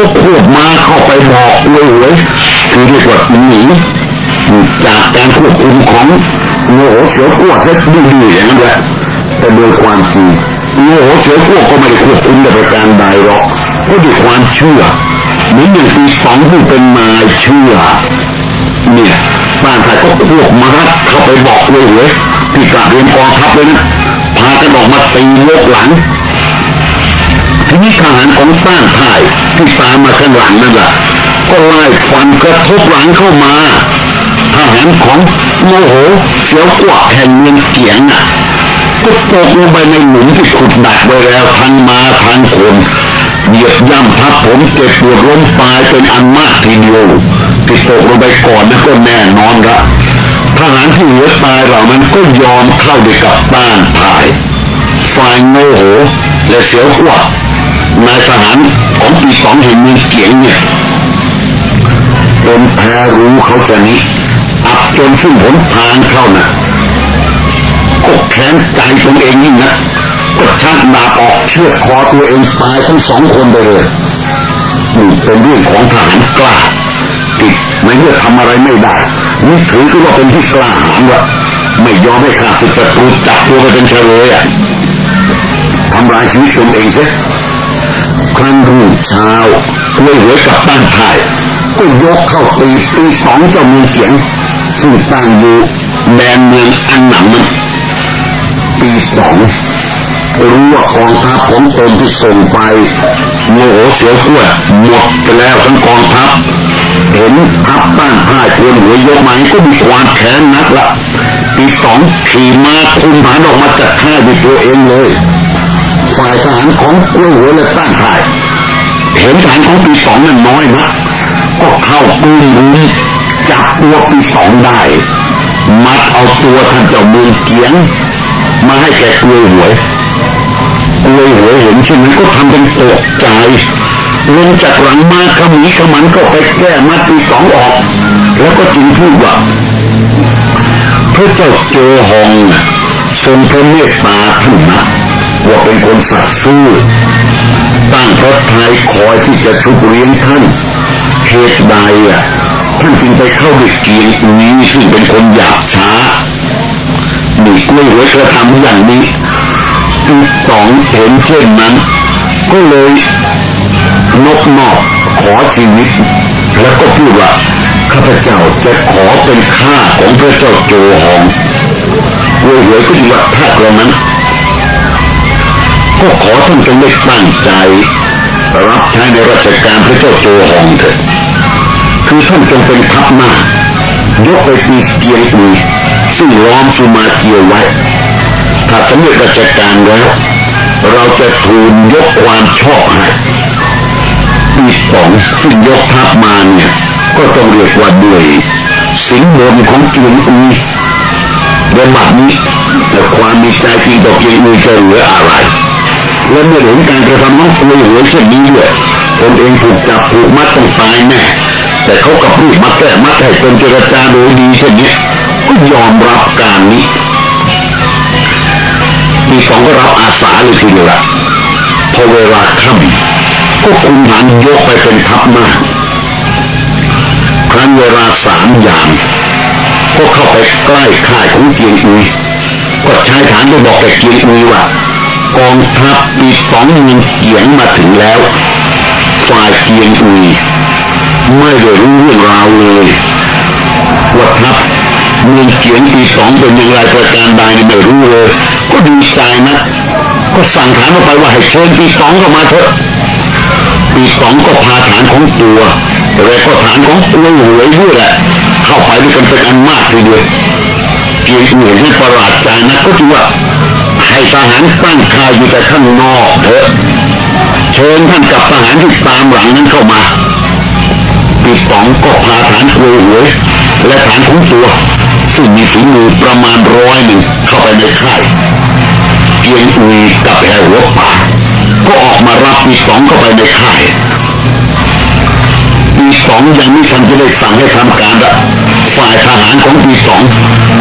ก็ควบมาเข้าไปบอกเลยเว้ยคือเรียกว่าหนีจากการควบคุมของโง่เสียวกวดซะดื้อๆอย่างนั้นแหละแต่โดยความจริงโง่เสียวกวก็ไม่ได้ควบคุมแต่ประการใดหรอกก็ด้วยความเชื่อเหมือนอย่างปีสองผู้เป็นนายเชื่อเนี่ยบ้านใครก็ควบมาเข้าไปบอกเลยเว้ยที่กราบเรียนกองทัพเลยนะพากันออกมาตีโลกหลัง ทีนี้ทหารของต้านท่ายที่ตามมาข้างหลังนั่นแหละก็ไล่ฟันกระทบหลังเข้ามาทหารของโมโหเสียวกว่าแห่งเมืองเกียงอะก็ตกลงไปในหลุมที่ขุดดักไว้แล้วทั้งมาทั้งคนเหยียบย่ำทับผมเจ็บปวดล้มตายเป็นอันมากทีเดียวที่ตกลงไปก่อนนั่นก็แน่นอนละทหารที่เหลือตายเหล่านั้นก็ยอมเข้าด้วยกับต้านทายฝ่ายโมโหและเสียวกว่า นายทหารของปีสองเห็นมืองเกียงเนี่ยคนแพ้รู้เขาจะนี้อับจนซึ่งหนทางเข้านะก็แค้นใจตนเองนี่นะก็ชักดาบออกเชือดคอตัวเองตายทั้งสองคนไปเลยนี่เป็นเรื่องของทหารกล้าติดไม่เมื่อทำอะไรไม่ได้นี่ถือว่าเป็นที่กล้าหาญวะไม่ยอมให้ข้าศึกศัตรูจับตัวไปเป็นเฉลยอะทำลายชีวิตตนเองเสีย ครั้งรุ่งเช้าเลยเหลือกับตั้งท่ายก็ยกเข้าตีตีสองเจ้าเมืองเกียงซึ่งตั้งอยู่แดนเมืองอันหนังมันปีสองรู้ว่ากองทัพของตนที่ส่งไปโมโหเสียวขั้วหมดไปแล้วทั้งกองทัพเห็นทัพบ้านพ่ายควรหัวยกไม้ก็มีความแค้นนักละปีสองขี่ม้าคุมฐานออกมาจากค่ายด้วยตัวเองเลย ฝ่ายทหารของกล้วยหัวและต้านทายเห็นทหารของปีสองนั้นน้อยนะก็เข้าปุ้มจับตัวปีสองได้มัดเอาตัวท่านเจ้าเมืองเกียง มาให้แกกล้วยหวยกล้วยหวยเห็นเช่นนั้นก็ทำเป็นตกใจลงจากหลังมาขมีขมันก็ไปแก้มัดปีสองออก แล้วก็จึงพูดว่าพระเจ้าโจหองทรงพระเมตตาท่านนะ ว่าเป็นคนสัตย์ซื่อตั้งพระทัยคอยที่จะชุบเลี้ยงท่านเหตุใดอะท่านจึงไปเข้าด้วยเกียงนี้ซึ่งเป็นคนหยาบช้านี่กล้วยหวยกระทำอย่างนี้สองเห็นเช่นนั้น ก็เลยนกนอกขอชีวิต แล้วก็พูดว่าข้าพเจ้าจะขอเป็นข้าของพระเจ้าโจหองกล้วยหวยก็ดีว่าถ้ากระนั้น ก็ขอท่านจงได้ตั้งใจรับใช้ในราชการพระเจ้าโจหองเถิดคือท่านจงเป็นทัพหน้ายกไปตีเกียงอุยซึ่งล้อมสุมาเกียวไว้ ถ้าสำเร็จราชการแล้ว เราจะทูลยกความชอบให้ปีสองซึ่งยกทัพมาเนี่ย ก็ต้องเรียกว่าด้วยสิงบนของเกียงอุยเดินบัดนี้แต่ความมีใจจริงต่อเกียงอุยจะเหลืออะไร และเมื่อเห็นการกระทำน้องคุยหัวเช่นนี้ด้วยตนเองถูกจับถูกมัดต้องตายแน่แต่เขากับรีบมาแก้มัดให้เป็นเจรจาโดยดีเช่นนี้ก็ยอมรับการนี้ปีสองก็รับอาสาเลยทีเดียวละพอเวลาค่ำก็คุมฐานยกไปเป็นทัพหน้าครั้นเวลาสามยามก็เข้าไปใกล้ค่ายของเกียงอุยก็ใช้ฐานไปบอกแกเกียงอุยว่า กองทัพปีสองมีเกียงมาถึงแล้ว ฝ่ายเกียงอุยไม่ได้รู้เรื่องราวเลยว่าทัพเมืองเกียงปีสองเป็นอย่างไรประการใดไม่รู้เลย ก็ดีใจนะก็สั่งฐานออกไปว่าให้เชิญปีสองเข้ามาเถอะปีสองก็พาฐานของตัวแต่ก็ฐานของตัวหวยด้วยแหละเข้าไปด้วยกันเป็นอันมากทีเดียวเกียงอุยที่ประหลาดใจนะก็คือว่า ให้ทหารตั้งคายอยู่แต่ข้างนอกเถอะเชิญท่านกับทหารที่ตามหลังนั้นเข้ามาปีสองก็พาฐานคุยหวยและฐานของตัว ซึ่งมีฝีมือประมาณร้อยหนึ่งเข้าไปในค่ายเกียงอุยกับแหวหัวป่าก็ออกมารับปีสองเข้าไปในค่ายปีสองยังไม่ทันจะได้สั่งให้ทำการละฝ่ายทหารของปีสอง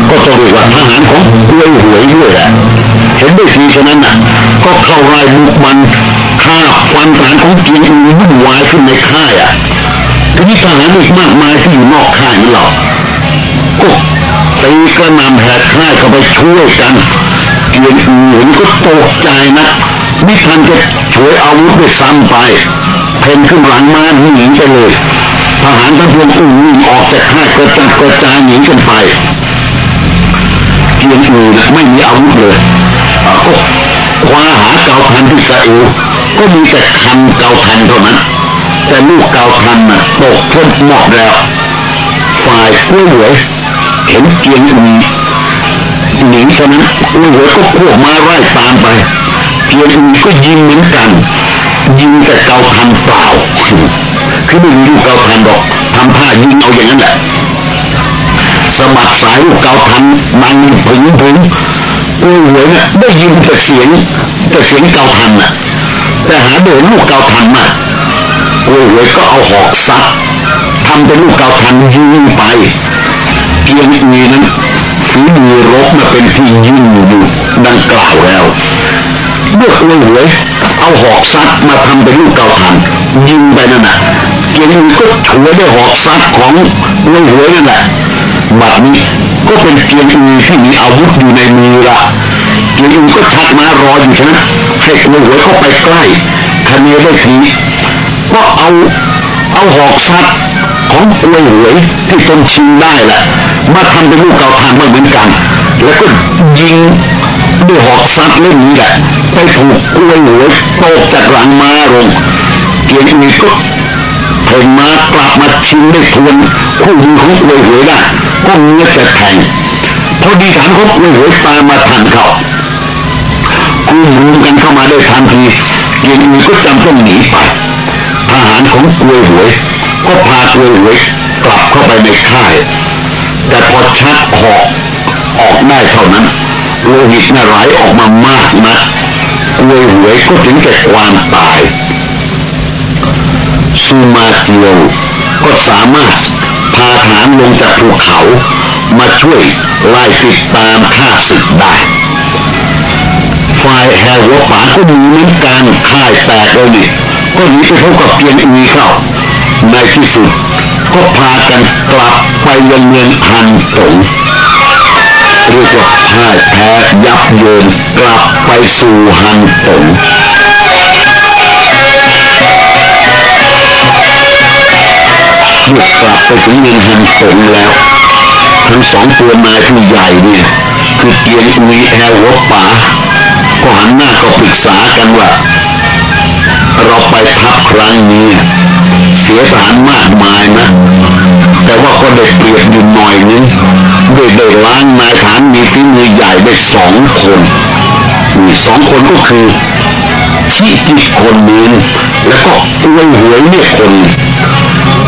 ก็ต้องเรียกว่าทหารของกล้วยหวยด้วยแหละ เห็นได้ทีฉะนั้นน่ะก็เข้าไล่บุกมันขฆ่าฟันฐานของเกียงอูวุ่นวายขึ้นในค่ายอะทีนี้ทหารอีกมากมายที่อยู่นอกค่ายนั่นหรอกก็ตีกระนำแหกค่ายเข้าไปช่วยกันเกียงอูเห็นก็ตกใจนะไม่ทันจะช่วยอาวุธด้วยซ้ำไป เพนขึ้นหลังม้าหนีไปเลยทหารทั้งพวงอุ่นวิ่งออกจากค่ายกระจัดกระจายหนีกันไปเกียงอูนะไม่มีอาวุธเลย คว้าหาเกาทันที่สะเอวก็มีแต่คันเกาทันเท่านั้น แต่ลูกเกาทันน่ะตกพ้นหมดแล้ว ฝ่ายกล้หวยเห็นเกียงอูหนีฉะนั้นกล้หวยก็ควบมาไล่ตามไป เกียงอูก็ยิงเหมือนกัน ยิงแต่เกาทันเปล่าคือไม่มีลูกเกาทันหรอกทำท่ายิงเอาอย่างนั้นแหละสะบัดสายลูกเกาทันมันผึงผึง กูหวยเนี่ยได้ยินแต่เสียงแต่เสียงเกาทันน่ะแต่หาโดนลูกเกาทันมากูหวยก็เอาหอกซัดทำเป็นลูกเกาทันยิงไปเกียงมีนั้นฝีมือรบมาเป็นที่ยิงอยู่ดังกล่าวแล้วเมื่อกูหวยเอาหอกซัดมาทำเป็นลูกเกาทันยิงไปนั่นน่ะเกียงมีก็ฉวยด้วยหอกซัดของกูหวยนั่นแหละ บัดนี้ก็เป็นเกียงอูที่มีอาวุธอยู่ในมือละเกียงอูก็ชักมารออยู่ฉะนั้นให้กล้วยหวยเข้าไปใกล้คะเนได้ทีก็เอาเอาหอกซัดของกล้วยหวยที่ตนชิงได้แหละมาทำเป็นลูกเกาทานมาเหมือนกัน แล้วก็ยิงด้วยหอกซัดเล่มนี้แหละไปถูกกล้วยหวยตกจากหลังม้าลงเกียงอูก็เพ่งมากลับมาชิงได้ทวนคู่มือของกล้วยหวยได้ ก็เงื้จะแทงพอดีฐานของกล้วยหวยตามมาทันเขาคู่มือกันเข้ามาได้ทันทีเกียงอูก็จำต้องหนีไปทหารของกล้วยหวย ก็พากล้วยหวยกลับเข้าไปในค่าย แต่พอชักหอกออกได้เท่านั้นโลหิตน่ะไหลออกมามากนะกล้วยหวยก็ถึงแก่ความตายซูมาเจียวก็สามารถาฐานลงจากภูเขา มาช่วยไล่ติดตามข้าศึกได้ฝ่ายแฮร์วป่าก็มีเหมือนกันค่ายแตกเลยนี่ก็หนีไปพบกับเกียนอุยเข้า ในที่สุด ก็พากันกลับไปยังเมืองฮันตงเรียกว่าพ่ายแพ้ยับเยินกลับไปสู่ฮันตง เมื่อกลับไปถึงเมืองฮันตงแล้ว ทั้งสองตัวนายผู้ใหญ่เนี่ยคือเกียงอุยแอลวป่าก็หันหน้าก็ปรึกษากันว่า เราไปทัพครั้งนี้ เสียทหารมากมายนะ แต่ว่าก็ได้เปรียบอยู่หน่อยนึงด้วยได้ล้างนายฐานมีฝีมือใหญ่ได้สองคนมีสองคนก็คือขี้จิตคนนึงแล้วก็กล้วยหวยเนี่ยคน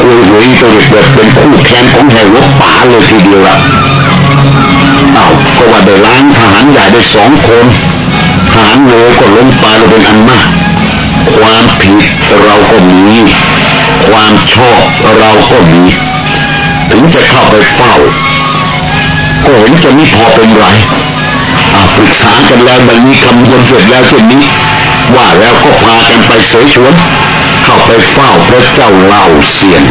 กล้วยหวยตัวเด็กเป็นคู่แข่งของแห่งวกป่าเลยทีเดียวละเอาก็ว่าได้ล้างทหารใหญ่ได้สองคนทหารโลก็ล้มตายลงเป็นอันมาก ความผิดเราก็มี ความชอบเราก็มี ถึงจะเข้าไปเฝ้าก็เห็นจะไม่พอเป็นไรปรึกษากันแล้วมันมีคำนวณเสร็จแล้วเช่นนี้ ว่าแล้วก็พากันไปเสฉวน เข้าไปเฝ้าพระเจ้าเล่าเสียน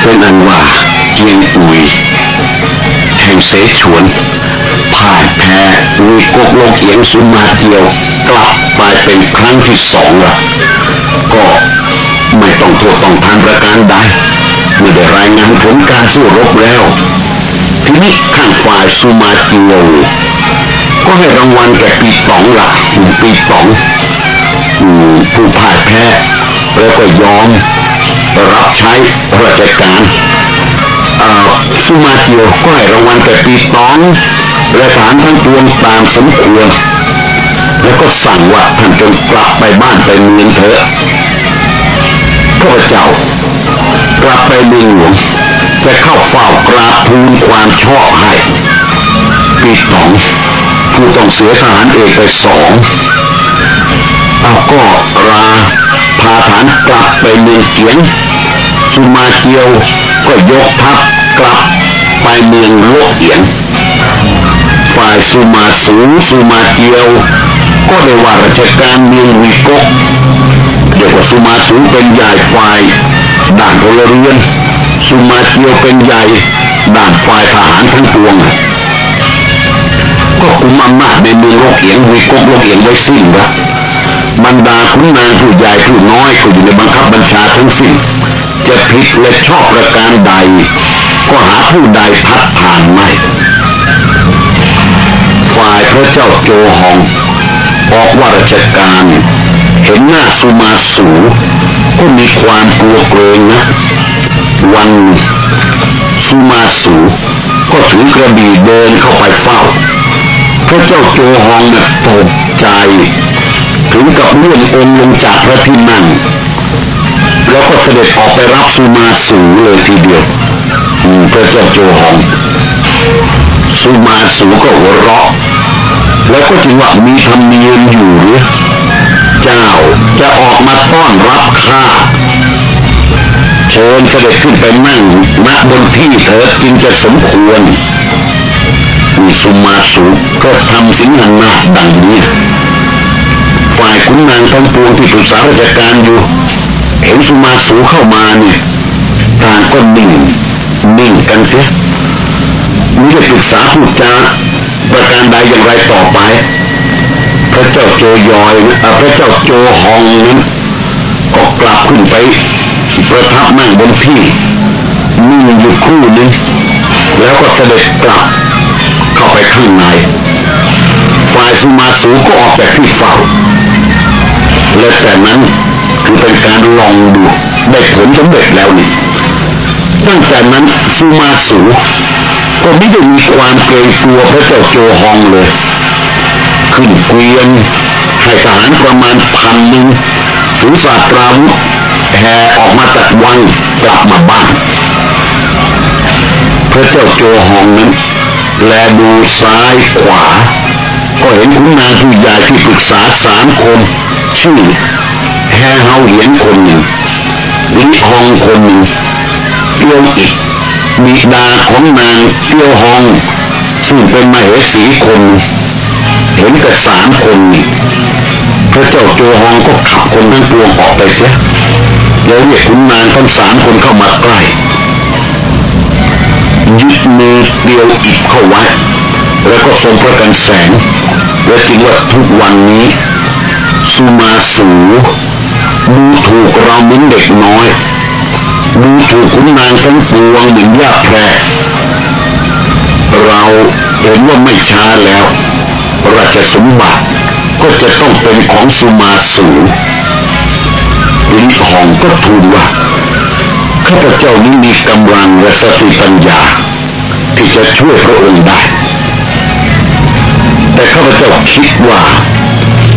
เป็นอันว่าเกียงอุยแห่งเสฉวนพ่ายแพ้อุยกกโลกเอียงสุมาเจียว กลับไปเป็นครั้งที่สองละก็ไม่ต้องโทษต้องทานประการใด ไม่ได้รายงานผลการสู้รบแล้ว ทีนี้ข้างฝ่ายสุมาเจียวก็ให้รางวัลแก่ปีตองละปีตองผู้พ่ายแพ้แล้วก็ยอมรับใช้ราชการสุมาเจียวก็ให้รางวัลแก่ปีตองและฐานทั้งปวงตามสมควรแล้วก็สั่งว่าท่านจงกลับไปบ้านไปเมืองเถอะข้าพเจ้า กลับไปเมืองหลวง จะเข้าเฝ้ากราบทูลความชอบให้ปีตองผู้ต้องเสียทหารเอกไปสองเอาก็ราพาฐานกลับไปเมืองเกียงสุมาเจียวก็ยกทัพกลับไปเมืองโลกเอียนฝ่ายสุมาสูงสุมาเจียว ก็ได้ว่าราชการเมืองวีกกเดี๋ยวว่าสุมาสูงเป็นใหญ่ฝ่าย ด่านพลเรือนสุมาเจียวเป็นใหญ่ด่านฝ่ายทหารทั้งปวง ก็คุมอำนาจในเมืองโลกเอียงวีกกโลกเอียงไว้สิ้นละบรรดาขุนนางผู้ใหญ่ผู้น้อยก็อยู่ในบังคับบัญชาทั้งสิ้น จะผิดและชอบประการใด ก็หาผู้ใดพัดผ่านไม่ฝ่ายพระเจ้าโจฮองออกว่าราชการเห็นหน้าสุมาสู ก็มีความกลัวเกรงนะ วันสุมาสูก็ถือกระบี่เดินเข้าไปเฝ้า พระเจ้าโจฮองนี่ยตกใจ ถึงกับเลื่อนองค์ลงจากพระที่นั่งแล้วก็เสด็จออกไปรับสุมาสูเลยทีเดียวพระเจ้าโจฮองสุมาสูก็หัวเราะ แล้วก็จึงว่ามีธรรมเนียม จะออกมาต้อนรับข้าเชิญเสด็จขึ้นไปนั่งณบนที่เถิดจึงจะสมควรมีสุมาสูก็ทำสิ่งนั้นนาดังนี้ ฝ่ายขุนนางทั้งปวงที่ปรึกษาราชการอยู่ เห็นสุมาสูเข้ามาเนี่ยต่างก็นิ่งนิ่งกันเสียมีจะปรึกษาพูดจาประการใดอย่างไรต่อไป พระเจ้าโจยอยพระเจ้าโจฮองนั้นก็กลับขึ้นไปประทับนั่งบนที่นิ่งอยู่คู่นึงแล้วก็เสด็จกลับเข้าไปข้างในฝ่ายสุมาสูก็ออกจากที่เฝ้าและแต่นั้นคือเป็นการลองดูได้ผลสำเร็จแล้วนี่ตั้งแต่นั้นสุมาสูก็ไม่ได้มีความเกรงกลัวพระเจ้าโจฮองเลย ขึ้นเกวียนให้ทหารประมาณพันหนึ่งถือสาตราวุธแห่ออกมาจากวังกลับมาบ้าน พระเจ้าโจฮองนั้น แลดูซ้ายขวา ก็เห็นขุนนางผู้ใหญ่ที่ปรึกษาสามคนชื่อแฮเฮาเหรียญคนหนึ่งลิฮองคนหนึ่งเตียวอีกบิดาของนางเตียวฮอง ซึ่งเป็นมเหสีคน เห็นแต่สามคนนี่พระเจ้าโจฮองก็ขับคนทั้งปวงออกไปเสียแล้วเรียกขุนนางทั้งสามคนเข้ามาใกล้ยึดมือเดียวอีกเข้าไว้แล้วก็ทรงพระกันแสง และจริงว่าทุกวันนี้สุมาสูดูถูกเราเหมือนเด็กน้อยดูถูกขุนนางทั้งปวงเหมือนยาแพรเราเห็นว่าไม่ช้าแล้ว ราชสมบัติก็จะต้องเป็นของสุมาสูลิหองก็ทูลว่าข้าพเจ้านี้มีกำลังและสติปัญญา ที่จะช่วยพระองค์ได้ แต่ข้าพเจ้าคิดว่า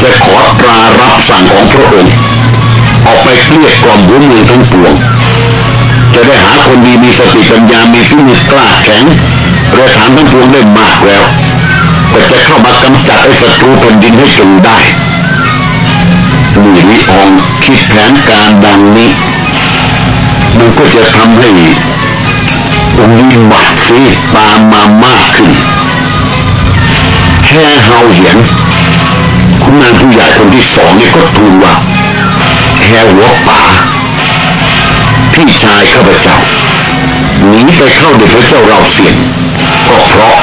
จะขอตรารับสั่งของพระองค์ ออกไปเกลี้ยกล่อมหัวเมืองทั้งปวง จะได้หาคนดีมีสติปัญญามีฝีมือกล้าแข็งและฐานทั้งปวงได้มากแล้ว ก็จะเข้ามากำจัดไอ้ศัตรูแผ่นดินให้จงได้มีลิอองคิดแผนการดังนี้ มันก็จะทำให้องค์วิบัติซีตามมามากขึ้นแค่เฮาเห็นคุณนางผู้ใหญ่คนที่สองนี่ก็ทูลว่าแค่หัวป่าพี่ชายข้าพเจ้าหนีไปเข้าเด็กพระเจ้าเราเสียงก็เพราะ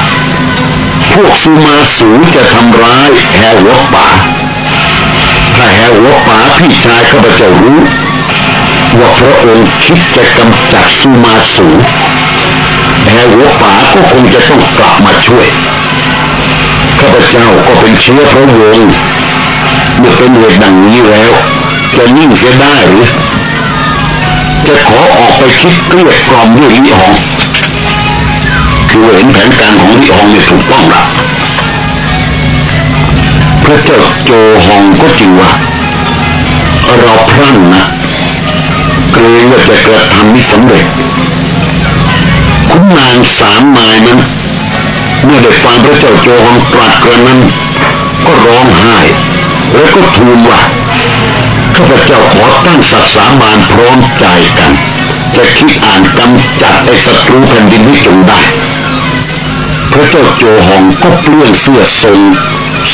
พวกสุมาสูจะทำร้ายแฮหัวป่า ถ้าแฮหัวป่าพี่ชายข้าพเจ้ารู้ว่าพระองค์คิดจะกำจัดสุมาสูแฮหัวป่าก็คงจะต้องกลับมาช่วยข้าพเจ้าก็เป็นเชื้อพระวงศ์เมื่อเป็นเหตุดังนี้แล้ว จะนิ่งเสียได้หรือจะขอออกไปคิดเกลี้ยกล่อมด้วยลิหอง คือเห็นแผนการของลิหองเนี่ยถูกต้องละพระเจ้าโจฮองก็จริงว่าเราพรั่นนะเกรงว่าจะกระทำไม่สำเร็จคุณนางสามนายนั้นเมื่อได้ฟังพระเจ้าโจฮองตรัสกระนั้น ก็ร้องไห้แล้วก็ทูลว่าข้าพเจ้าขอตั้งสัตย์สาบานพร้อมใจกัน จะคิดอ่านกำจัดไอ้ศัตรูแผ่นดินให้จงได้ พระเจ้าโจหองก็เปลื้องเสื้อทรง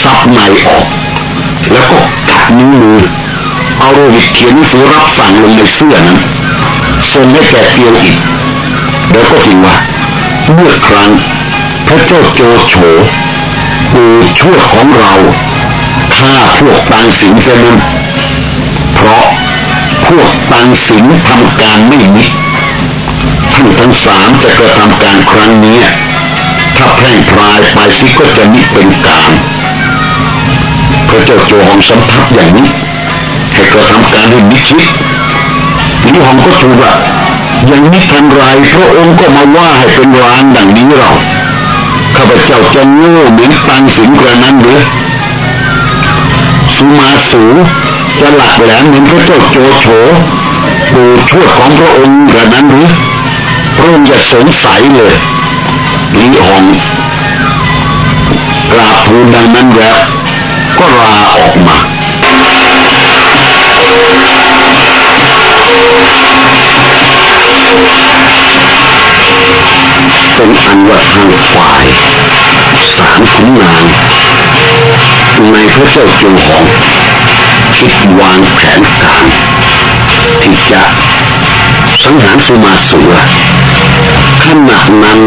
ซับในออก แล้วก็กัดนิ้วมือเอาโรหิตเขียนหนังสือรับสั่งลงในเสื้อนั้นส่งให้แก่เตียวอีกแล้วก็จริงว่าเมื่อครั้งพระเจ้าโจโฉปูช่วยของเราฆ่าพวกตังสิงเสนั้นเพราะ พวกตังสิงทำการไม่มิท่านทั้งสามจะกระทำการครั้งนี้ ถ้าแพร่งพรายไปสิก็จะมิเป็นการพระเจ้าโจหองสัมผัสอย่างนี้ให้กระทำการให้มิชิดลิหองก็ถูกว่าย่างนี้ทันไรพระองค์ก็มาว่าให้เป็นรานดังนี้เราข้าพเจ้าจะโง่เหมือนตังสิงกระนั้นหรือสุมาสู จะหลักแหลมเหมือนพระเจ้าโจโฉปูชวยของพระองค์กระนั้นหรือพระองค์จะสงสัยเลยลีหองกราบทูลดังนั้นแล้วก็ลาออกมาเป็นอันว่าทางฝ่ายสามขุนนางในพระเจ้าจุงหอง คิดวางแผนการที่จะสังหารสุมาสุรขณะนั้น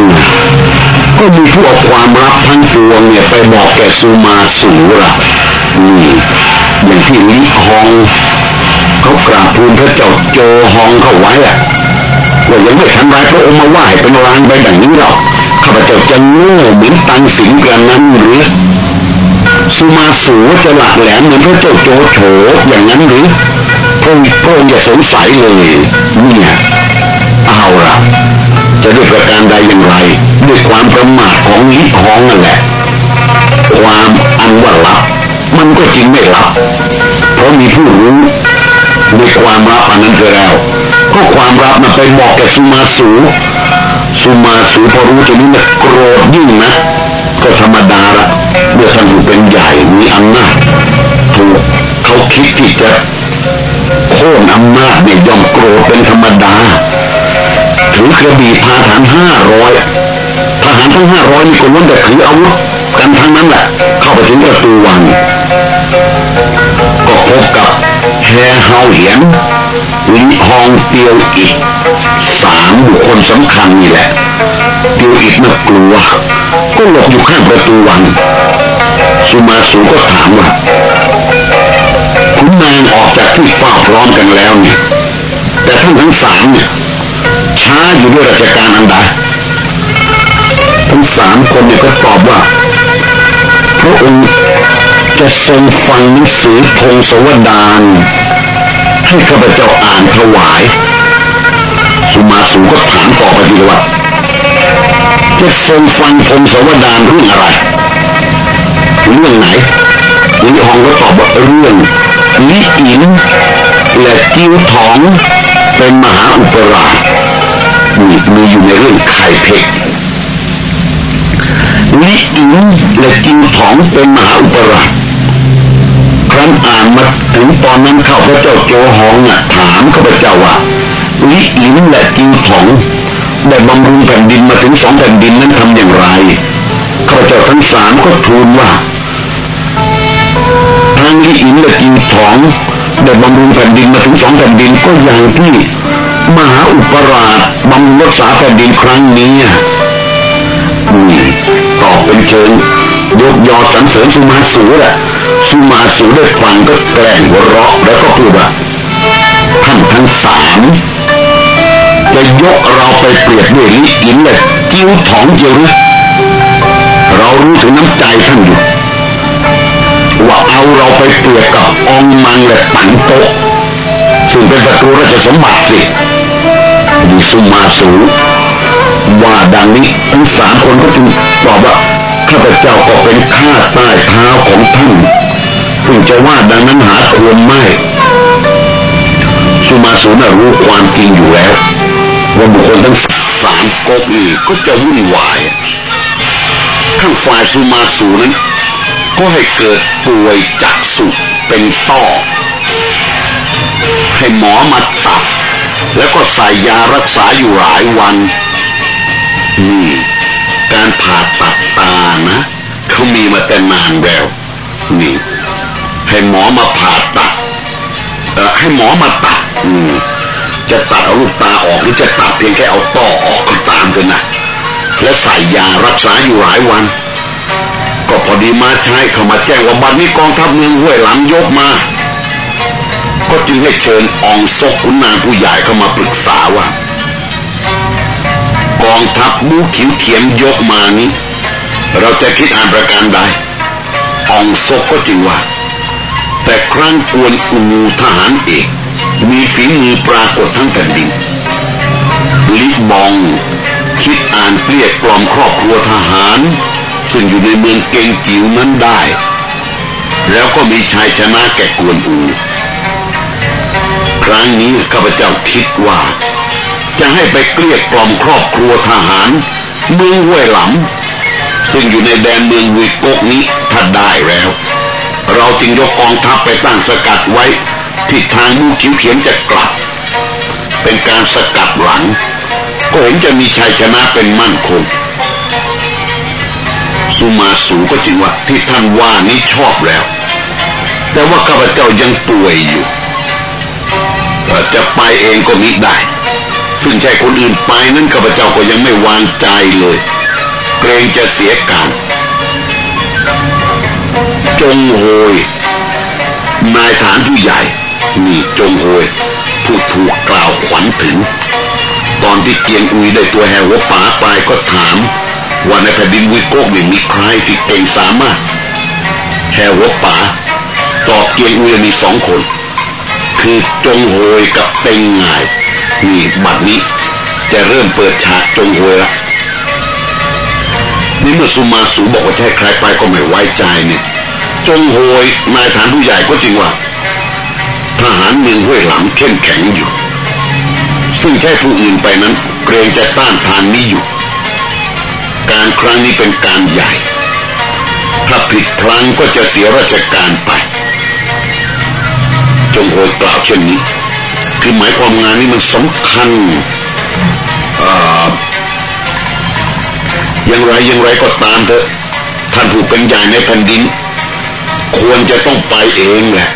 ก็มีผู้เอาความลับทั้งปวงเนี่ยไปบอกแกสุมาสุระนี่อย่างที่ลิฮอง เขากราบทูลพระเจ้าโจฮองเขาไว้อะว่ายังไม่ทันไรพระองค์มาไหว้เป็นลางไปดังนี้หรอกข้าพเจ้าจะโง่เหมือนตังสิงกันนั้นหรือ สุมาสูจะหลักแหลมเหมือนพระเจ้าโจโฉอย่างนั้นหรือพระองค์พงจะสงสัยเลยเนี่ยเอาละจะด้วยประการใดอย่างไรด้วยความประมาทของลิฮองนั่นแหละ ความอันว่าลับมันก็จริงไม่ลับเพราะมีผู้รู้ด้วยความลับอันนั้นเกิดแล้ว ก็ความลับมันไปบอกแกสุมาสูสุมาสูพอรู้จะนี้มันโกรธยิ่งนะก็ธรรมดาละเมื่อท่านอยู่เป็น มีอำนาจถูกเขาคิดที่จะโค่นอำนาจเนี่ยยอมโกรธเป็นธรรมดาถือกระบี่พาฐานห้าร้อยทหารทั้งห้าร้อยนี่คนล้วนแต่ถืออาวุธกันทั้งนั้นแหละเข้าไปถึงประตูวังก็พบกับแฮเฮาเหียนลิฮองเตียวอีกสามบุคคลสำคัญนี่แหละเตียวอีกน่ากลัวก็หลบอยู่ข้างประตูวัง สุมาสูก็ถามว่าคุณนางออกจากที่เฝ้าพร้อมกันแล้วเนี่ยแต่ท่านทั้งสามเนี่ยช้าอยู่ด้วยราชการอันใดทั้งสามคนเนี่ยก็ตอบว่าพระองค์จะทรงฟังหนังสือพงศวดานให้ข้าพเจ้าอ่านถวาย สุมาสูก็ถามต่อไปดีว่าจะทรงฟังพงศวดานเรื่องอะไร เรื่องไหนลิฮองก็ตอบว่าเรื่องลิอินและจิ้วทองเป็นมหาอุปราชมีมีอยู่ในเรื่องไข่เพกลิอินและจิ้วทองเป็นมหาอุปราชครั้นอ่านมาถึงตอนนั้นข้าพระเจ้าโจหองน่ะถามข้าพเจ้าว่าลิอินและจิ้วทองได้บำรุงแผ่นดินมาถึงสองแผ่นดินนั้นทำอย่างไรข้าพเจ้าทั้งสามก็ทูลว่า งลิอินและจิ้วทองได้บำรุงแผ่นดินมาถึงสองแผ่นดินก็อย่างที่มหาอุปราชบำรุงรักษาแผ่นดินครั้งนี้นี่ตอบเป็นเชิงยกยอสรรเสริญสุมาสูแหละสุมาสูได้ฟังก็แกล้งหัวเราะแล้วก็พูดว่าท่านทั้งสามจะยกเราไปเปรียบด้วยลิอินและจิ้วถองเจียวหรือเรารู้ถึงน้ำใจท่านอยู่ ว่าเอาเราไปเปรียบกับองมังและปังโตซึ่งเป็นศัตรูราชสมบัติสิดีสุมาสูว่าดังนี้ทั้งสามคนก็จึงตอบว่าข้าพเจ้าก็เป็นข้าใต้เท้าของท่านซึ่งจะว่าดังนั้นหาควรไม่สุมาสูน่ะรู้ความจริงอยู่แล้วว่าบุคคลทั้งสามก๊กนี่ก็จะวุ่นวายข้างฝ่ายสุมาสูนั้น ก็ให้เกิดป่วยจักสุเป็นต้อ ให้หมอมาตัด แล้วก็ใส่ยารักษาอยู่หลายวันนี่การผ่าตัดตานะเขามีมาแต่นานแล้วนี่ให้หมอมาผ่าตัดเออให้หมอมาตัดอืมจะตัดเอาลูกตาออกหรือจะตัดเพียงแค่เอาต้อออกก็ตามกันนะและใส่ยารักษาอยู่หลายวัน ก็พอดีมาใช้เขามาแจ้งว่าบัดนี้กองทัพเมืองห้วยหลังยกมา ก็จึงให้เชิญองซกขุนนางผู้ใหญ่เข้ามาปรึกษาว่า กองทัพมูขิวเขียนยกมานี้ เราจะคิดอ่านประการใดองซกก็จริงว่า แต่ครั้งกวนอูทหารเอกมีฝีมือปรากฏทั้งแผ่นดินลิบอง คิดอ่านเกลี้ยกล่อมครอบครัวทหาร ซึ่งอยู่ในเมืองเกงจิ๋วนั้นได้ แล้วก็มีชัยชนะแก่กวนอูครั้งนี้ข้าพเจ้าคิดว่า จะให้ไปเกลี้ยกล่อมครอบครัวทหาร เมืองห้วยหลำซึ่งอยู่ในแดนเมืองวิกกนี้ถ้าได้แล้ว เราจึงยกกองทัพไปตั้งสกัดไว้ที่ทางมูคิวเขียนจะกลับ เป็นการสกัดหลัง ก็เห็นจะมีชัยชนะเป็นมั่นคง สุมาสูก็จริงว่าที่ท่านว่านี้ชอบแล้ว แต่ว่าข้าพเจ้ายังป่วยอยู่จะไปเองก็มิได้ ซึ่งใช่คนอื่นไปนั้นข้าพเจ้าก็ยังไม่วางใจเลย เกรงจะเสียการจงโหยนายฐานผู้ใหญ่นี่จงโหยผู้ถูกกล่าวขวัญถึง ตอนที่เกียงอุยได้ตัวแหววป๋าไปก็ถาม ว่าในแผ่นดินวิโกกนี่มีใครที่เก่งสามารถแหวป๋าตอบเกียงอุยมีสองคน คือจงโหยกับเต็งง่ายนี่บัดนี้จะเริ่มเปิดฉากจงโหยละนี่เมื่อสุมาสูบอกว่าใช่ใครไปก็ไม่ไว้ใจเนี่ยจงโหยนายฐานผู้ใหญ่ก็จริงว่าทหารเมืองห้วยหลำเข้มแข็งอยู่ ซึ่งใช่ผู้อื่นไปนั้นเกรงจะต้านทานนี้อยู่ การครั้งนี้เป็นการใหญ่ ถ้าผิดพลังก็จะเสียราชการไป จงโหยกล่าวเช่นนี้ คือหมายความงานนี้มันสำคัญอย่างไรอย่างไรก็ตามเถอะท่านผู้เป็นใหญ่ในแผ่นดิน ควรจะต้องไปเองแหละ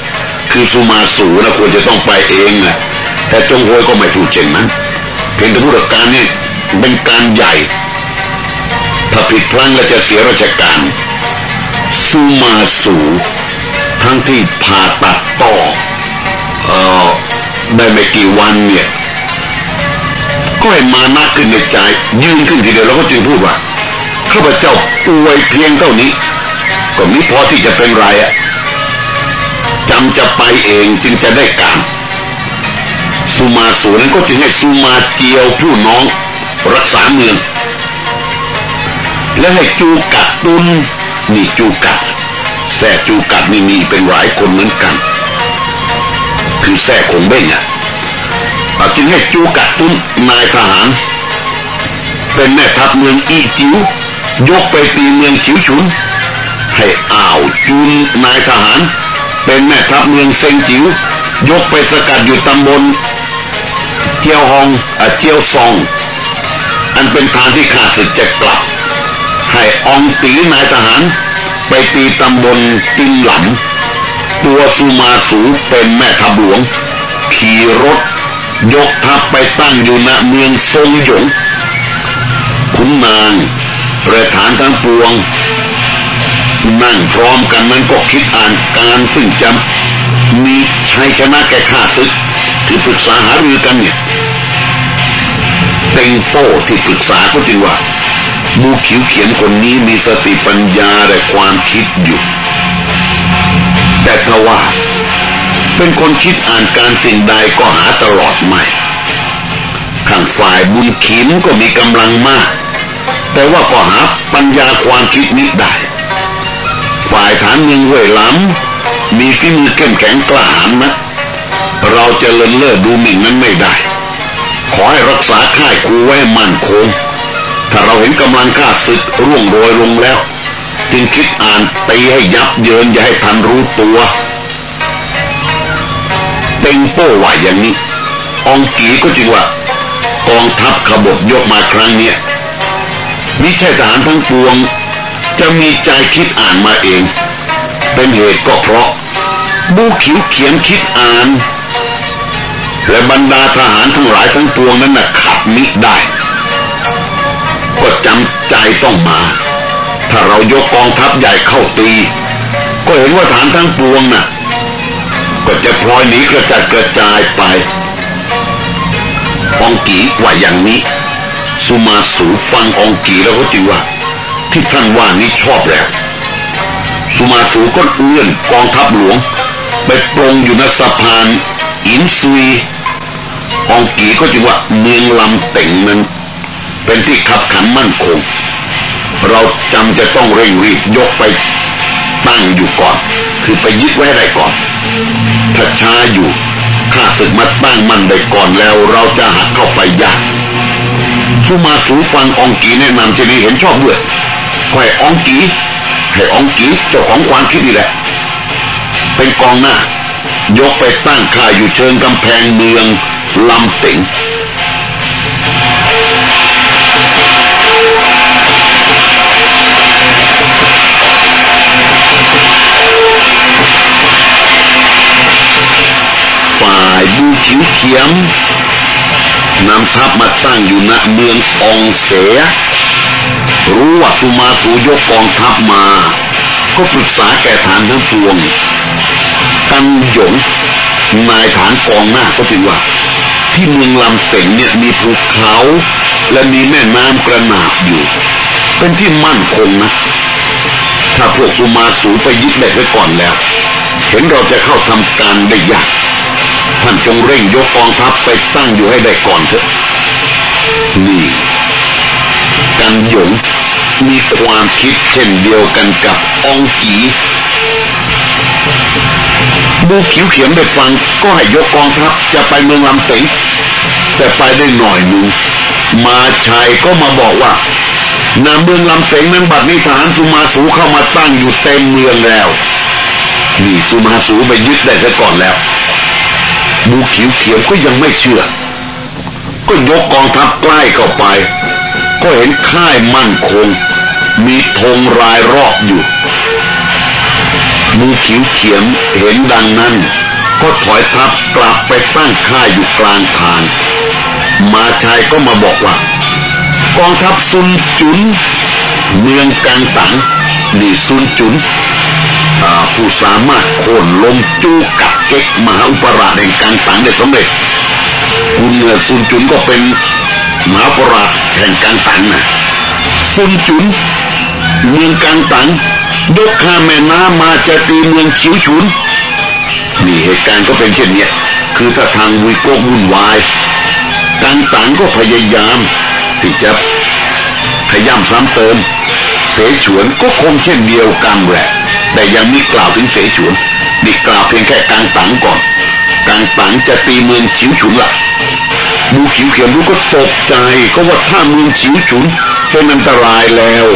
คือสุมาสูนะควรจะต้องไปเองแหละแต่จงโวยก็ไม่ถูกเช่นนั้น เพียงแต่ผู้รัการนี่เป็นการใหญ่ ถ้าผิดพลั้งแล้วจะเสียราชการสุมาสูทั้งที่ผ่าตัดต่อออได้ไม่กี่วันเนี่ย ก็ให้มานักขึ้นในใจ ยืนขึ้นทีเดียวแล้วก็จึงพูดว่าข้าพเจ้าป่วยเพียงเท่านี้ ก็มิพอที่จะเป็นไรอะจำจะไปเองจึงจะได้การสุมาสูนั้นก็จึงให้สุมาเจียวผู้น้อง รักษาเมือง และให้จูกัดตุนนี่จูกัดแท่จูกัดนี่มีเป็นหลายคนเหมือนกัน คือแท่คงเบ้งอะจึงให้จูกัดตุนนายทหาร เป็นแม่ทัพเมืองอีจิวยกไปตีเมืองฉิวฉุน ให้อ่าวจุนนายทหาร เป็นแม่ทัพเมืองเซงจิวยกไปสกัดอยู่ตำบลเจียวฮองเจียวซอง อันเป็นทางที่ข้าศึกจะกลับ ให้องตีนายทหาร ไปตีตำบลตินหลันตัวสุมาสูเป็นแม่ทัพหลวง ขี่รถ ยกทัพไปตั้งอยู่ณเมืองซงหยงขุนนางประธานทั้งปวง นั่งพร้อมกันนั้นก็คิดอ่านการซึ่งจะมีชัยชนะแก่ข้าศึก ที่ปรึกษาหารือกันเนี่ยเต็งโป้ที่ปรึกษาก็จริงว่า มูขิวเขียนคนนี้มีสติปัญญาและความคิดอยู่ แต่ถ้าว่าเป็นคนคิดอ่านการสิ่งใดก็หาตลอดไม่ข้างฝ่ายบุญขิมก็มีกำลังมาก แต่ว่าก็หาปัญญาความคิดนิดได้ฝ่ายฐานเมืองห้วยล้ำมีฝีมือเข้มแข็งกล้าหาญนะเราจะเลินเล่อดูหมิ่นนั้นไม่ได้ ขอให้รักษาค่ายคูไว้มั่นคง ถ้าเราเห็นกำลังข้าศึกร่วงโรยลงแล้ว จึงคิดอ่านตีให้ยับเยินอย่าให้ทันรู้ตัว เป็นโป้ว่าอย่างนี้ องกีก็จริงว่ากองทัพขบฏยกมาครั้งเนี้ยมิใช่ทหารทั้งปวง จะมีใจคิดอ่านมาเอง เป็นเหตุก็เพราะบูขิวเขียนคิดอ่าน และบรรดาทหารทั้งหลายทั้งปวงนั้นน่ะขัดมิได้ ก็จำใจต้องมา ถ้าเรายกกองทัพใหญ่เข้าตี ก็เห็นว่าฐานทั้งปวงน่ะ ก็จะพลอยหนีกระจัดกระจายไปองกีว่าอย่างนี้สุมาสูฟังองกีแล้วก็จิว่า ที่ท่านว่านี้ชอบแล้วสุมาสูก็เอื้อนกองทัพหลวง ไปปรงอยู่ในสะพานอินซุยองกีก็จิว่าเมืองลำเต่งนั้น เป็นที่ขับขันมั่นคง เราจำจะต้องเร่งรีบยกไปตั้งอยู่ก่อน คือไปยึดไว้ได้ก่อน ถ้าช้าอยู่ข้าศึกมาตั้งมันได้ก่อนแล้ว เราจะหักเข้าไปยากสุมาสูฟังองกีแนะนำจนี้เห็นชอบด้วยคอยองกีให้องกีเจ้าของความคิดนี่แหละ เป็นกองหน้า ยกไปตั้งค่ายอยู่เชิงกำแพงเมืองลำติงายบูขิวเขียมนำทัพมาตั้งอยู่ณเมืององเสรู้ว่าสุมาสูยกกองทัพมา ก็ปรึกษาแก่ฐานทั้งปวง กันหยงนายฐานกองหน้าก็ถือว่า ที่เมืองลำเต็งเนี่ยมีภูเขาและมีแม่น้ำกระนาบอยู่ เป็นที่มั่นคงนะ ถ้าพวกสุมาสูไปยึดได้ไปก่อนแล้ว เห็นเราจะเข้าทำการได้ยาก ท่านจงเร่งยกกองทัพไปตั้งอยู่ให้ได้ก่อนเถอะ นี่ กันหยงมีความคิดเช่นเดียวกันกับองกีบูขิวเขียมได้ฟังก็ให้ยกกองทัพจะไปเมืองลำเต็งแต่ไปได้หน่อยหนึ่งมาชัยก็มาบอกว่านาเมืองลำเต็งนั้นบัดนี้ทหารสุมาสูเข้ามาตั้งอยู่เต็มเมืองแล้ว นี่สุมาสูไปยึดได้ซะก่อนแล้ว บูขิวเขียวก็ยังไม่เชื่อ ก็ยกกองทัพใกล้เข้าไป ก็เห็นค่ายมั่นคง มีธงรายรอบอยู่มูขิวเขียมเห็นดังนั้น ก็ถอยทัพกลับไปตั้งค่ายอยู่กลางทาง มาชายก็มาบอกว่า กองทัพซุนจุน เมืองกลางตังนี่ซุนจุน ผู้สามารถโค่นลมจูกับเก็กมหาอุปราชแห่งการตังได้สำเร็จคุณเนือซุนจุนก็เป็นมหาอุปราชแห่งการตังนะซุนจุนเมืองกลางตังยกข้าแม่น้ำมาจะตีเมืองชิวฉุนนี่เหตุการณ์ก็เป็นเช่นนี้คือถ้าทางวิโกวุ่นวายกางตังก็พยายามที่จะขย้ำซ้ำเติม เสฉวนก็คงเช่นเดียวกันแหละ แต่ยังไม่กล่าวถึงเสฉวนนี่กล่าวเพียงแค่กลางตังก่อนกลางตังจะตีเมืองฉิวฉุนละบูขิวเขียนรู้ก็ตกใจก็ว่าถ้าเมืองฉิวฉุนเป็นอันตรายแล้ว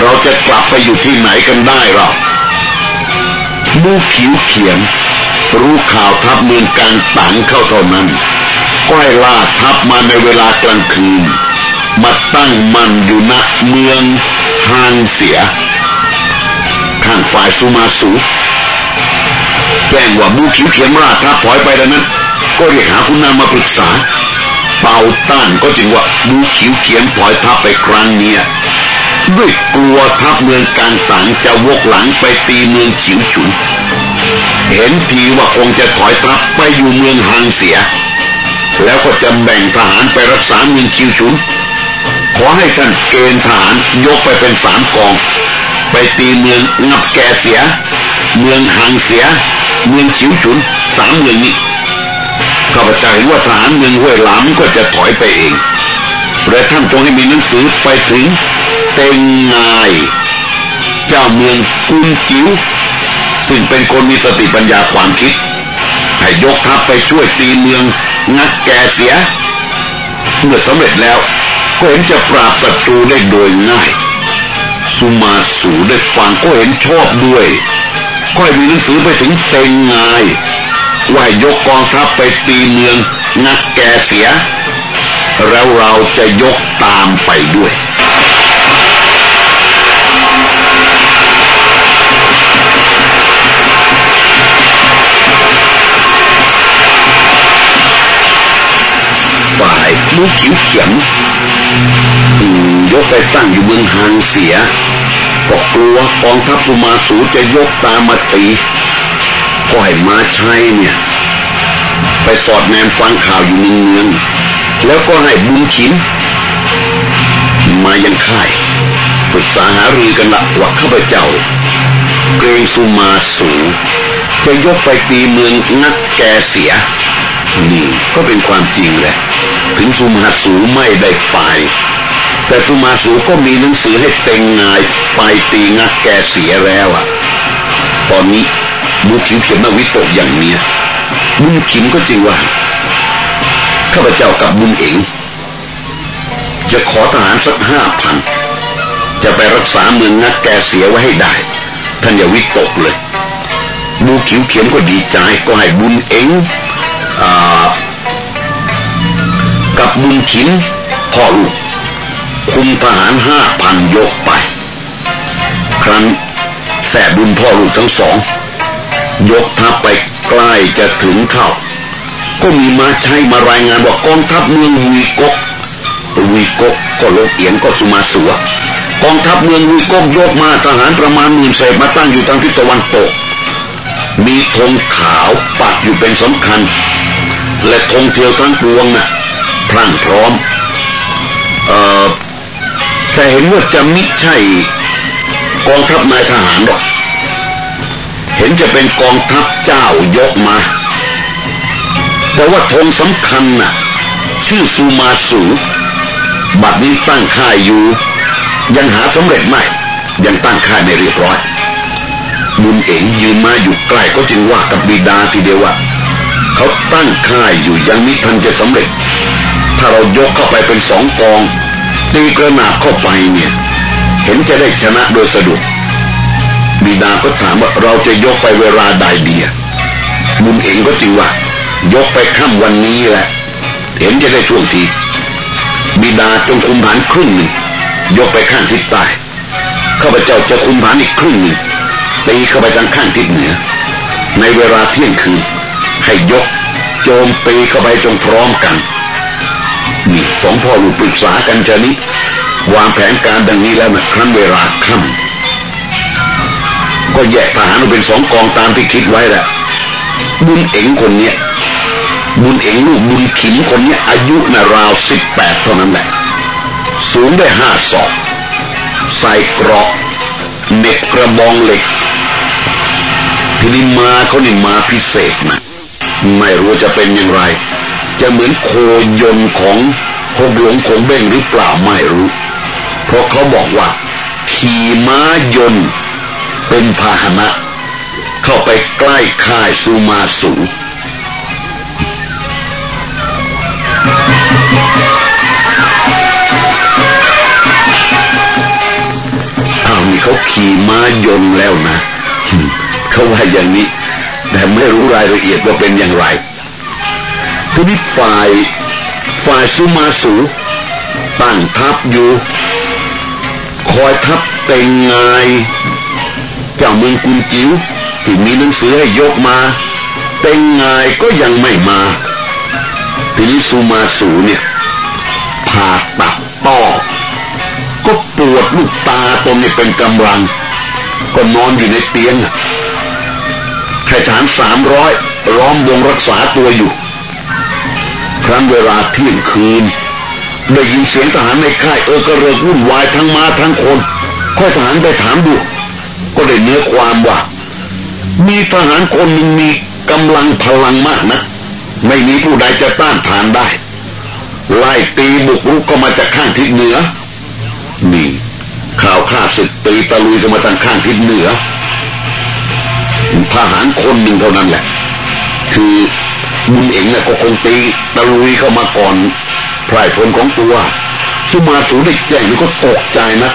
เราจะกลับไปอยู่ที่ไหนกันได้หรอบูขิวเขียน รู้ข่าวทัพเมืองกลางตังเข้าเท่านั้นก็ให้ล่าทัพมาในเวลากลางคืน มาตั้งมันอยู่ณเมืองฮางเสีย ข้างฝ่ายสุมาสูแจ้งว่าบูขิวเขียนราชทัพถอยไปดังนั้น ก็เรียกหาคุณนามาปรึกษา เป่าต้านก็จึงว่าบูขิวเขียนถอยทัพไปครั้งเนี้ยด้วยกลัวทัพเมืองกลางต่างจะวกหลังไปตีเมืองฉิวฉุน เห็นทีว่าคงจะถอยทัพไปอยู่เมืองฮังเสีย แล้วก็จะแบ่งทหารไปรักษาเมืองฉิวฉุน ขอให้ท่านเกณฑ์ทหารยกไปเป็นสามกอง ไปตีเมืองงับแกเสีย เมืองหังเสีย เมืองฉิวฉุนสามเมืองนี้ข้าพเจ้าเห็นว่าทหารเมืองห้วยหลามก็จะถอยไปเองและท่านจงให้มีหนังสือไปถึงเต็งงาย เจ้าเมืองกุนจิ๋วซึ่งเป็นคนมีสติปัญญาความคิด ให้ยกทัพไปช่วยตีเมืองงักแกเสีย เมื่อสำเร็จแล้วก็เห็นจะปราบศัตรูได้โดยง่าย สุมาสูได้ฟังก็เห็นชอบด้วย ค่อยมีหนังสือไปถึงเต็งงว่ายกกองทัพไปตีเมืองงัดแกเสีย แล้วเราจะยกตามไปด้วยฝ่ายลูกขิวเขียม ยกไปตั้งอยู่เมืองฮางเสียก็กลัวกองทัพสุมาสูจะยกตามมาตีก็ให้มาใช้เนี่ย ไปสอดแนมฟังข่าวอยู่เมืองแล้วก็ให้บุญขิน มายังค่ายปรึกษาหารือกันละว่าข้าพเจ้า เกรงสุมาสูจะยกไปตีเมืองนักแกเสีย นี่ก็เป็นความจริงแหละ ถึงสุมาสูไม่ได้ไป แต่สุมาสูก็มีหนังสือให้เต็งงายไปตีงักแกเสียแล้วอะตอนนี้มุขิมเขียนมาวิตกอย่างเนี้ยบุญขิมก็จริงว่าข้าพเจ้ากับบุญเองจะขอทหารสักห้าพันจะไปรักษาเมืองงักแกเสียไว้ให้ได้ ท่านอย่าวิตกเลยบูขิวเขียนก็ดีใจก็ให้บุญเองกับบุญขินพ่อลูก คุมทหารห้าพันยกไป ครั้นแสบบุญพ่อลูกทั้งสอง ยกทัพไปใกล้จะถึงเข้าก็มีมาใช้มารายงานว่ากองทัพเมืองวีกกวีกกก็ลบเอียงก็สุมาสัวกองทัพเมืองวีกกยกมาทหารประมาณหมื่นเศษมาตั้งอยู่ทางทิศตะวันตก มีธงขาวปักอยู่เป็นสำคัญ และธงเทียวทั้งปวงนะ่ะพรั่งพร้อม เอ่อ แต่เห็นว่าจะมิใช่กองทัพนายทหารหรอก เห็นจะเป็นกองทัพเจ้ายกมา แต่ว่าธงสำคัญน่ะ ชื่อซูมาสูบัดนี้ตั้งค่ายอยู่ ยังหาสำเร็จไม่ ยังตั้งค่ายไม่เรียบร้อย บุญเอ๋งยืนมาอยู่ใกล้ก็จึงว่ากับบิดาทีเดียวว่าเขาตั้งค่ายอยู่ยังมิทันจะสำเร็จ ถ้าเรายกเข้าไปเป็นสองกอง ตีกระนาบเข้าไปเนี่ย เห็นจะได้ชนะโดยสะดวกบิดาก็ถามว่าเราจะยกไปเวลาใดเดียบุญเองก็จริงว่า ยกไปค่ำวันนี้แหละ เห็นจะได้ช่วงที บิดาจงคุมฐานครึ่งหนึ่งยกไปข้างทิศใต้ข้าพเจ้าจะคุมฐานอีกครึ่งหนึ่งตีเข้าไปทางข้างทิศเหนือ ในเวลาเที่ยงคืนให้ยก โจมตีเข้าไปจงพร้อมกัน นี่สองพ่อลูกปรึกษากันเจนี้วางแผนการดังนี้แล้วนะครั้นเวลาค่ำก็แยกทหารเป็นสองกองตามที่คิดไว้แหละบุญเอ๋งคนเนี้ยบุญเอ๋งลูกบุญขิมคนเนี้ยอายุนะราวสิบแปดเท่านั้นแหละสูงได้ห้าศอกใส่เกราะเน็บกระบองเหล็ก ทีนี้มาเขานี่มาพิเศษนะไม่รู้จะเป็นอย่างไร จะเหมือนโคยนของหกหลวงคงเบ้งหรือเปล่าไม่รู้ เพราะเขาบอกว่า ขี่ม้ายนเป็นพาหนะ เข้าไปใกล้ค่ายซูมาสูอ้าวนี่เขาขี่ม้ายนแล้วนะ เขาว่าอย่างนี้ แต่ไม่รู้รายละเอียดว่าเป็นอย่างไร ทีนี้ฝ่าย ฝ่ายสุมาสูตั้งทัพอยู่ คอยทัพเต็งงเจ้าเมืองกุนจิ๋วที่มีหนังสือให้ยกมา เต็งงก็ยังไม่มาทีนี้สุมาสูเนี่ยผ่าตัดต้อก็ปวดลูกตาตรงนี้เป็นกำลัง ก็นอนอยู่ในเตียงให้ฐานสามร้อยล้อมวงรักษาตัวอยู่ ครั้งเวลาเที่ยงคืน ได้ยินเสียงทหารในค่ายเออกระเริกวุ่นวายทั้งมาทั้งคน ค่อยทหารไปถามดู ก็ได้เนื้อความว่า มีทหารคนหนึ่งมีกำลังพลังมากนะ ไม่มีผู้ใดจะต้านทานได้ ไล่ตีบุกรุกก็มาจากข้างทิศเหนือ นี่ข่าวข้าศึกตีตะลุยก็มาทางข้างทิศเหนือ ทหารคนหนึ่งเท่านั้นแหละ คือ บุญเองเนี่ยก็คงตีตะลุยเข้ามาก่อนพลายพลของตัว สุมาสูได้แจ้งนี่ก็ตกใจนะ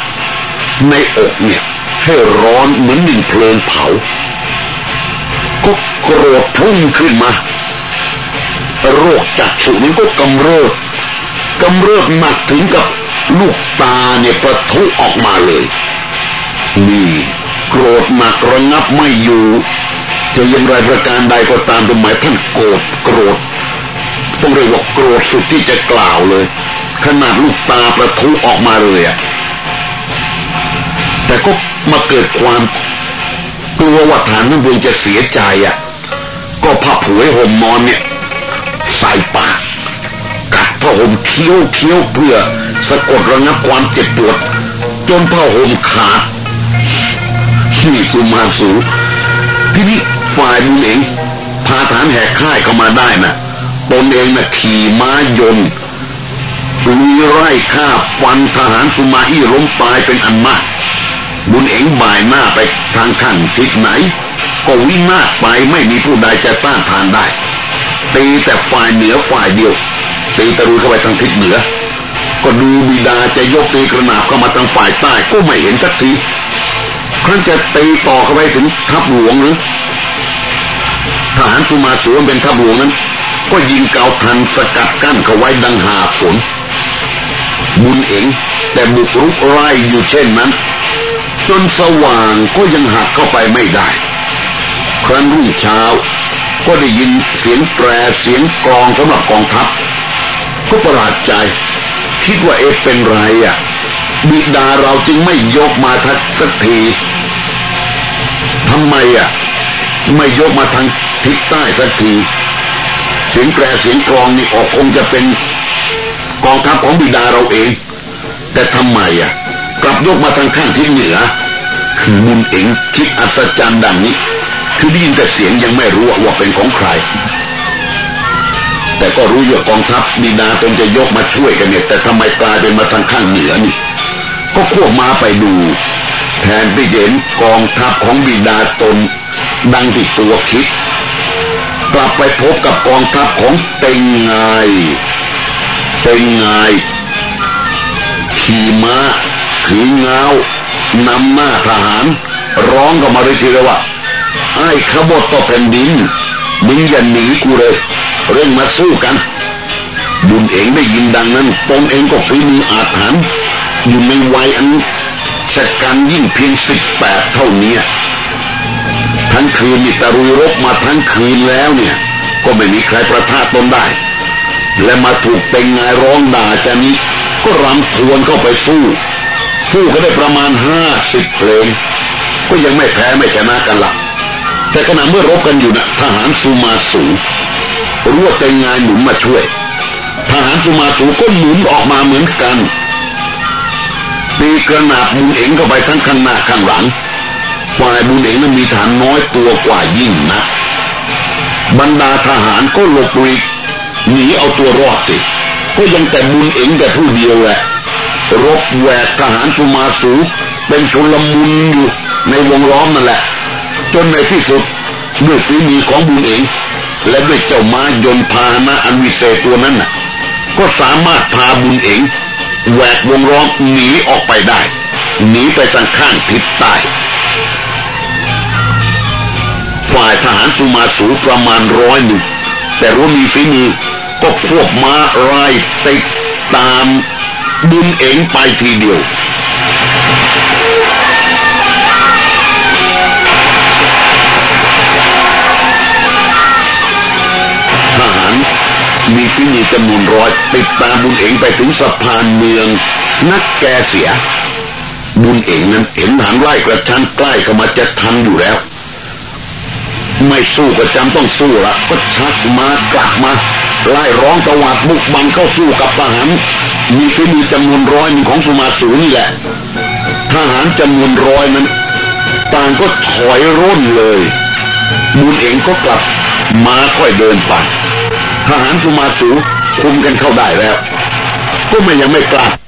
ในอกเนี่ย ให้ร้อนเหมือนหนึ่งเพลิงเผา ก็โกรธพุ่งขึ้นมา โรคจักษุนี้ก็กำเริบกำเริบหนักถึงกับลูกตาเนี่ยประทุออกมาเลย นี่ โกรธหนักระงับไม่อยู่ จะยังไรประการใดก็ตามทำไมท่านโกรธโกรธต้องเรียกว่าโกรธสุดที่จะกล่าวเลย ขนาดลูกตาประทุออกมาเลยอะแต่ก็มาเกิดความกลัวว่าฐานนั้นวงจะเสียใจอะก็ผ้าผวยห่มนอนเนี่ยใส่ปากกัดผ้าห่มเคี้ยวเคี้ยวเพื่อสะกดระงับความเจ็บปวดจนผ้าห่มขาดนี่สุมาสูทีนี่ ฝ่ายบุญเองพาฐานแหกค่ายเข้ามาได้นะตนเองนะขี่ม้ายนต์ลุยไร่ฆ่าฟันทหารสุมาอี้ล้มตายเป็นอันมากบุญเองบ่ายหน้าไปทางข้างทิศไหน ก็วิ่งหน้าไปไม่มีผู้ใดจะต้านทานได้ตีแต่ฝ่ายเหนือฝ่ายเดียวตีตะลุยเข้าไปทางทิศเหนือ ก็ดูบิดาจะยกตีกระนาบเข้ามาทางฝ่ายใต้ก็ไม่เห็นสักทีครั้นจะตีต่อเข้าไปถึงทัพหลวงหรือ ทหารสุมาสวนเป็นทัพหลวงนั้น ก็ยิงเกาทันสกัดกั้นเขาไว้ดังหาฝน บุญเองแต่บุกรุกไล่อยู่เช่นนั้น จนสว่างก็ยังหักเข้าไปไม่ได้ ครั้นรุ่งเช้า ก็ได้ยินเสียงแตรเสียงกลองสำหรับกองทัพ ก็ประหลาดใจ คิดว่าเอฟเป็นไรอะบิดาเราจึงไม่ยกมาทักสักทีทำไมอะ ไม่ยกมาทาง ทิศใต้สักทีเสียงแตรเสียงกลองนี่ออกคงจะเป็นกองทัพของบิดาเราเอง แต่ทำไมอะ กลับยกมาทางข้างทิศเหนือบุญเองคิดอัศจรรย์ดังนี้ คือได้ยินแต่เสียงยังไม่รู้ว่าเป็นของใคร แต่ก็รู้ว่ากองทัพบิดาตนจะยกมาช่วยกันเนี่ยแต่ทำไมกลายเป็นมาทางข้างเหนือนี่ ก็ควบมาไปดูแทนที่เห็นกองทัพของบิดาตนดังที่ตัวคิด กลับไปพบกับกองทัพของเต็งไงเต็งไงขี่ม้าถือเงานำหน้าทหาร ร้องกับมาเลยทีเดียวว่าไอ้ขบฏต่อแผ่นดินมึงอย่าหนีกูเลย เร่งมาสู้กัน บุญเองได้ยินดังนั้นตนเองก็ฝีมืออาถรรพ์อยู่ในวัยอันชะกันยิ่งเพียงสิบแปดเท่านี้ ทั้งคืนนี่ตะรุยรบมาทั้งคืนแล้วเนี่ย ก็ไม่มีใครประท่าตนได้ และมาถูกเป็นงายร้องด่าจานี้ ก็รำทวนเข้าไปสู้ สู้ก็ได้ประมาณห้าสิบเพลง ก็ยังไม่แพ้ไม่ชนะกันละแต่ขณะเมื่อรบกันอยู่นะทหารซูมาสูรว่าเป็นงานหนุนมาช่วย ทหารซูมาสูก็หนุนออกมาเหมือนกันตีกระนาบบุญเองเข้าไปทั้งข้างหน้าข้างหลัง ฝ่ายบุญเองนั้นมีฐานน้อยตัวกว่ายิ่งนะ บรรดาทหารก็หลบหลีกหนีเอาตัวรอดสิก็ยังแต่บุญเองแต่ผู้เดียวแหละรบแหวกทหารสุมาสูเป็นชนลมุนอยู่ในวงล้อมนั่นแหละ จนในที่สุดด้วยฝีมือของบุญเองและด้วยเจ้าม้ายนพาหนะอันวิเศษตัวนั้นน่ะ ก็สามารถพาบุญเองแหวกวงล้อมหนีออกไปได้หนีไปทางข้างทิศใต้ ฝ่ายทหารสุมาสูประมาณร้อยหนึ่งแต่รู้มีฝีมือก็ควบม้าไล่ติดตามบุญเองไปทีเดียวทหารมีฝีมือจำนวนร้อยติดตามบุญเองไปถึงสะพานเมือง นักแกเสีย บุญเองนั้นเห็นทหางไล่กระชั้นใกล้เข้ามาจะทันอยู่แล้ว ไม่สู้ก็จำต้องสู้ละก็ชักมากลับมาไล่ร้องตวาดบุกบังเข้าสู้กับทหารมีฝีมือจำนวนร้อยหนึ่งของสุมาสูนี่แหละทหารจำนวนร้อยนั้นต่างก็ถอยร่นเลยบุญเองก็กลับมาค่อยเดินไปทหารสุมาสูคุมกันเข้าได้แล้ว ก็ไม่ยังไม่กลับ